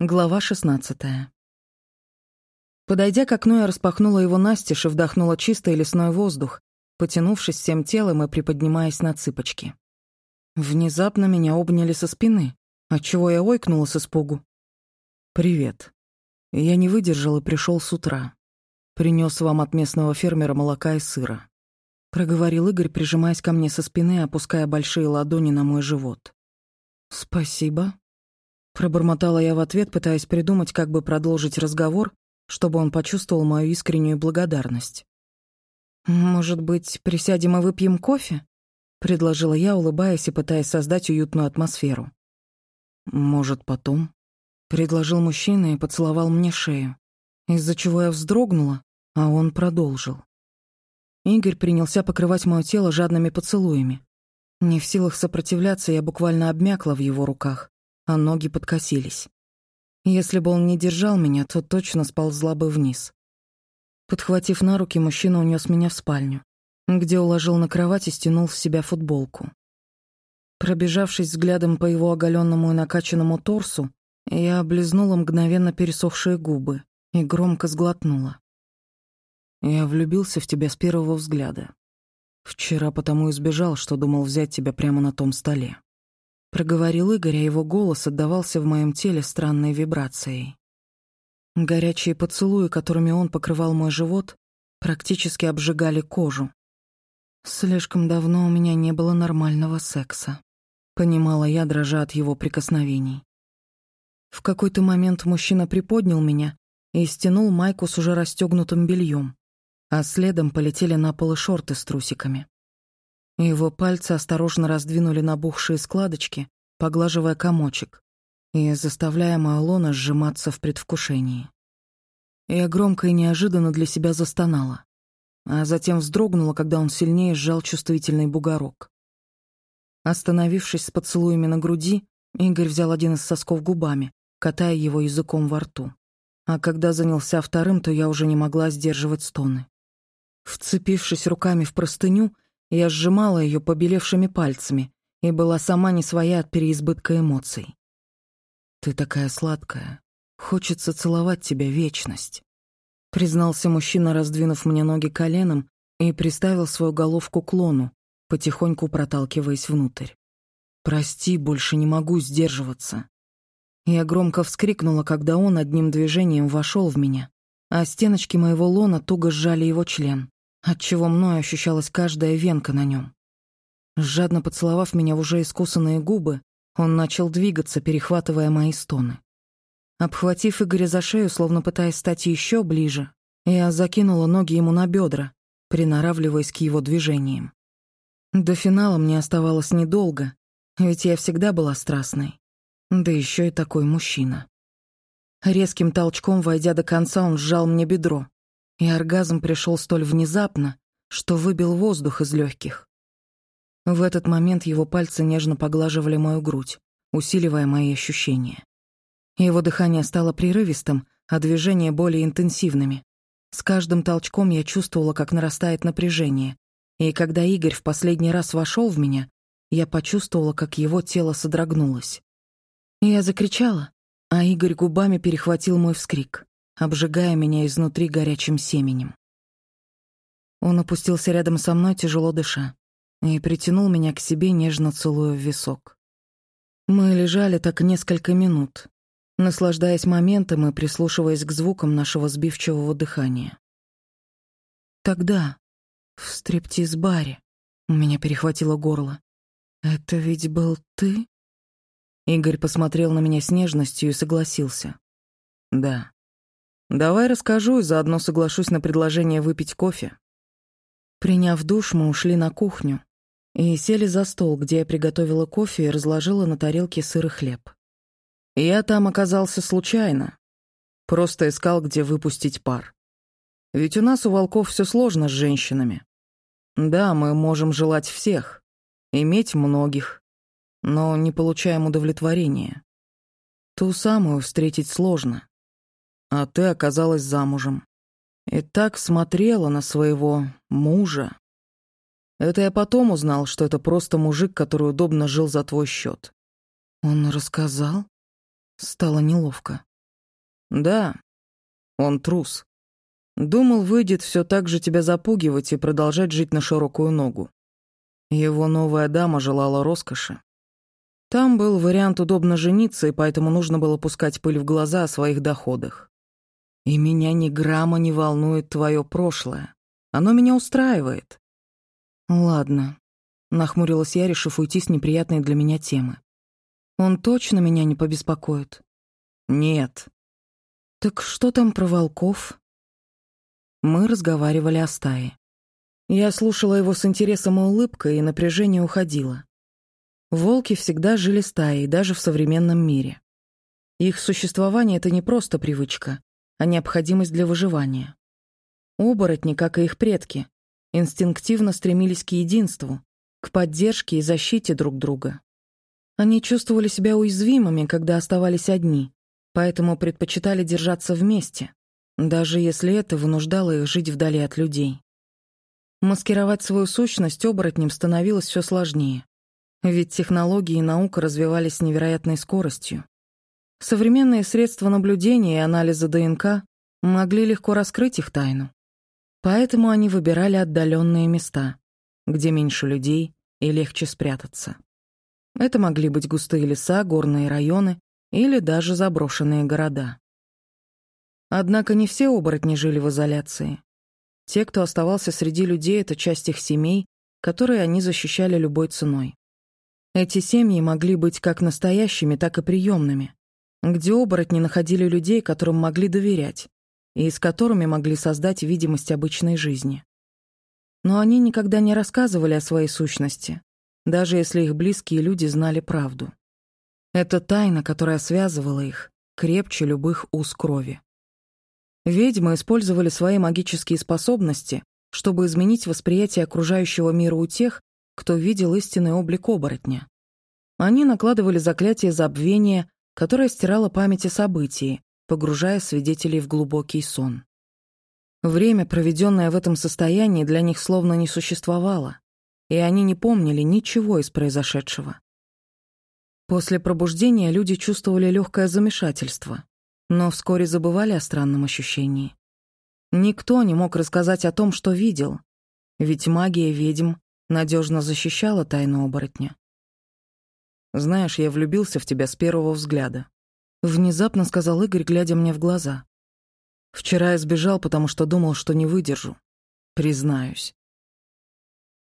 Глава 16 Подойдя к окну, я распахнула его настежь и вдохнула чистый лесной воздух, потянувшись всем телом и приподнимаясь на цыпочки. Внезапно меня обняли со спины, отчего я ойкнула с испугу. «Привет. Я не выдержал и пришел с утра. Принес вам от местного фермера молока и сыра», — проговорил Игорь, прижимаясь ко мне со спины опуская большие ладони на мой живот. «Спасибо», Пробормотала я в ответ, пытаясь придумать, как бы продолжить разговор, чтобы он почувствовал мою искреннюю благодарность. «Может быть, присядем и выпьем кофе?» — предложила я, улыбаясь и пытаясь создать уютную атмосферу. «Может, потом?» — предложил мужчина и поцеловал мне шею, из-за чего я вздрогнула, а он продолжил. Игорь принялся покрывать мое тело жадными поцелуями. Не в силах сопротивляться, я буквально обмякла в его руках а ноги подкосились. Если бы он не держал меня, то точно сползла бы вниз. Подхватив на руки, мужчина унес меня в спальню, где уложил на кровать и стянул в себя футболку. Пробежавшись взглядом по его оголенному и накачанному торсу, я облизнула мгновенно пересохшие губы и громко сглотнула. «Я влюбился в тебя с первого взгляда. Вчера потому и сбежал, что думал взять тебя прямо на том столе. Проговорил Игорь, а его голос отдавался в моем теле странной вибрацией. Горячие поцелуи, которыми он покрывал мой живот, практически обжигали кожу. Слишком давно у меня не было нормального секса. Понимала я, дрожа от его прикосновений. В какой-то момент мужчина приподнял меня и стянул майку с уже расстегнутым бельем, а следом полетели на пол шорты с трусиками. Его пальцы осторожно раздвинули набухшие складочки, поглаживая комочек и заставляя мою лоно сжиматься в предвкушении. Я громко и неожиданно для себя застонала, а затем вздрогнула, когда он сильнее сжал чувствительный бугорок. Остановившись с поцелуями на груди, Игорь взял один из сосков губами, катая его языком во рту. А когда занялся вторым, то я уже не могла сдерживать стоны. Вцепившись руками в простыню, я сжимала ее побелевшими пальцами и была сама не своя от переизбытка эмоций. «Ты такая сладкая. Хочется целовать тебя вечность», — признался мужчина, раздвинув мне ноги коленом и приставил свою головку к лону, потихоньку проталкиваясь внутрь. «Прости, больше не могу сдерживаться». Я громко вскрикнула, когда он одним движением вошел в меня, а стеночки моего лона туго сжали его член отчего мной ощущалась каждая венка на нем. Жадно поцеловав меня в уже искусанные губы, он начал двигаться, перехватывая мои стоны. Обхватив Игоря за шею, словно пытаясь стать еще ближе, я закинула ноги ему на бедра, приноравливаясь к его движениям. До финала мне оставалось недолго, ведь я всегда была страстной. Да еще и такой мужчина. Резким толчком, войдя до конца, он сжал мне бедро, и оргазм пришел столь внезапно, что выбил воздух из легких. В этот момент его пальцы нежно поглаживали мою грудь, усиливая мои ощущения. Его дыхание стало прерывистым, а движения более интенсивными. С каждым толчком я чувствовала, как нарастает напряжение, и когда Игорь в последний раз вошел в меня, я почувствовала, как его тело содрогнулось. Я закричала, а Игорь губами перехватил мой вскрик обжигая меня изнутри горячим семенем. Он опустился рядом со мной, тяжело дыша, и притянул меня к себе, нежно целуя в висок. Мы лежали так несколько минут, наслаждаясь моментом и прислушиваясь к звукам нашего сбивчивого дыхания. Тогда, в стриптиз-баре, у меня перехватило горло. «Это ведь был ты?» Игорь посмотрел на меня с нежностью и согласился. «Да». Давай расскажу и заодно соглашусь на предложение выпить кофе. Приняв душ, мы ушли на кухню и сели за стол, где я приготовила кофе и разложила на тарелке сыр и хлеб. Я там оказался случайно. Просто искал, где выпустить пар. Ведь у нас у волков все сложно с женщинами. Да, мы можем желать всех, иметь многих, но не получаем удовлетворения. Ту самую встретить сложно а ты оказалась замужем. И так смотрела на своего мужа. Это я потом узнал, что это просто мужик, который удобно жил за твой счет. Он рассказал? Стало неловко. Да, он трус. Думал, выйдет все так же тебя запугивать и продолжать жить на широкую ногу. Его новая дама желала роскоши. Там был вариант удобно жениться, и поэтому нужно было пускать пыль в глаза о своих доходах. И меня ни грамма не волнует твое прошлое. Оно меня устраивает. Ладно, нахмурилась я, решив уйти с неприятной для меня темы. Он точно меня не побеспокоит? Нет. Так что там про волков? Мы разговаривали о стае. Я слушала его с интересом и улыбкой, и напряжение уходило. Волки всегда жили стаей, даже в современном мире. Их существование — это не просто привычка, а необходимость для выживания. Оборотни, как и их предки, инстинктивно стремились к единству, к поддержке и защите друг друга. Они чувствовали себя уязвимыми, когда оставались одни, поэтому предпочитали держаться вместе, даже если это вынуждало их жить вдали от людей. Маскировать свою сущность оборотнем становилось все сложнее, ведь технологии и наука развивались с невероятной скоростью. Современные средства наблюдения и анализа ДНК могли легко раскрыть их тайну. Поэтому они выбирали отдаленные места, где меньше людей и легче спрятаться. Это могли быть густые леса, горные районы или даже заброшенные города. Однако не все оборотни жили в изоляции. Те, кто оставался среди людей, это часть их семей, которые они защищали любой ценой. Эти семьи могли быть как настоящими, так и приемными, где оборотни находили людей, которым могли доверять, и с которыми могли создать видимость обычной жизни. Но они никогда не рассказывали о своей сущности, даже если их близкие люди знали правду. Это тайна, которая связывала их, крепче любых уз крови. Ведьмы использовали свои магические способности, чтобы изменить восприятие окружающего мира у тех, кто видел истинный облик оборотня. Они накладывали заклятие забвения, которое стирало память о событии, погружая свидетелей в глубокий сон. Время, проведенное в этом состоянии, для них словно не существовало, и они не помнили ничего из произошедшего. После пробуждения люди чувствовали легкое замешательство, но вскоре забывали о странном ощущении. Никто не мог рассказать о том, что видел, ведь магия ведьм надежно защищала тайну оборотня. «Знаешь, я влюбился в тебя с первого взгляда», — внезапно сказал Игорь, глядя мне в глаза. «Вчера я сбежал, потому что думал, что не выдержу. Признаюсь.